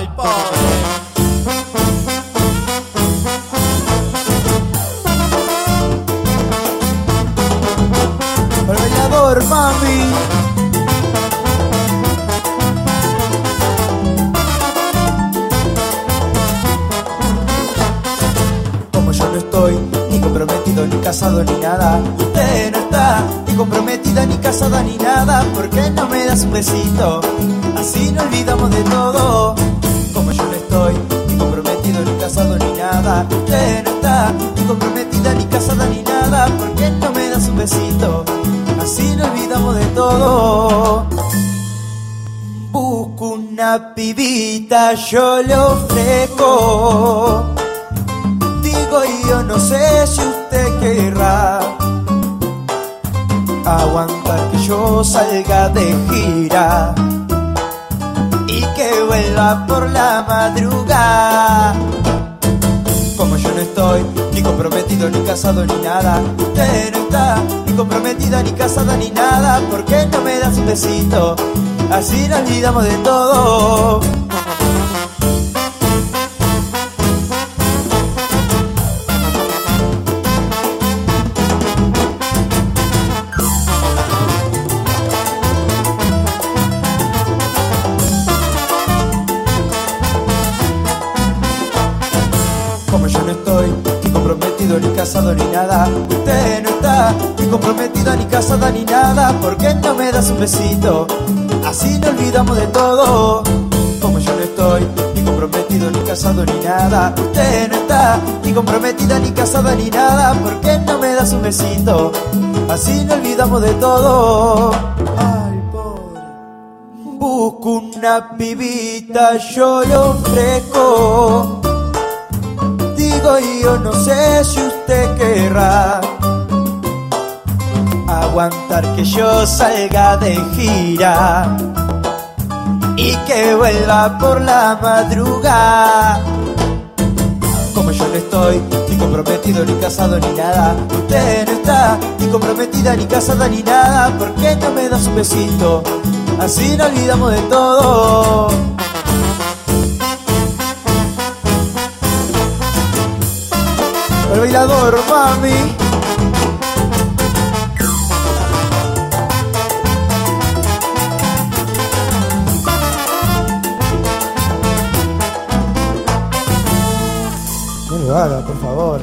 iPod. mami. Como yo no estoy ni comprometido, ni casado, ni nada. Usted no está ni comprometida, ni casada, ni nada. ¿Por qué no me das un besito? Así no olvidamos de todo. No está ni comprometida, ni casada, ni nada. ¿Por qué no me das un besito? Así no olvidamos de todo. Busco una pibita, yo le ofrezco. Digo yo no sé si usted querrá aguantar que yo salga de gira y que vuelva por la madrugada. Yo no estoy ni comprometido, ni casado, ni nada. Usted no está ni comprometida, ni casada, ni nada. ¿Por qué no me das un besito? Así nos olvidamos de todo. Como yo no estoy ni comprometido, ni casado, ni nada. Usted no está ni comprometida, ni casada, ni nada. ¿Por qué no me das un besito? Así nos olvidamos de todo. Como yo no estoy ni comprometido, ni casado, ni nada. Usted no está ni comprometida, ni casada, ni nada. ¿Por qué no me das un besito? Así nos olvidamos de todo. Ay, pobre. Busco una pibita, yo le ofrezco. Si usted querrá aguantar que yo salga de gira y que vuelva por la madrugada. Como yo no estoy ni comprometido, ni casado, ni nada. Usted no está ni comprometida, ni casada, ni nada. ¿Por qué no me das un besito? Así nos olvidamos de todo. El bailador, mami. No lo haga, por favor.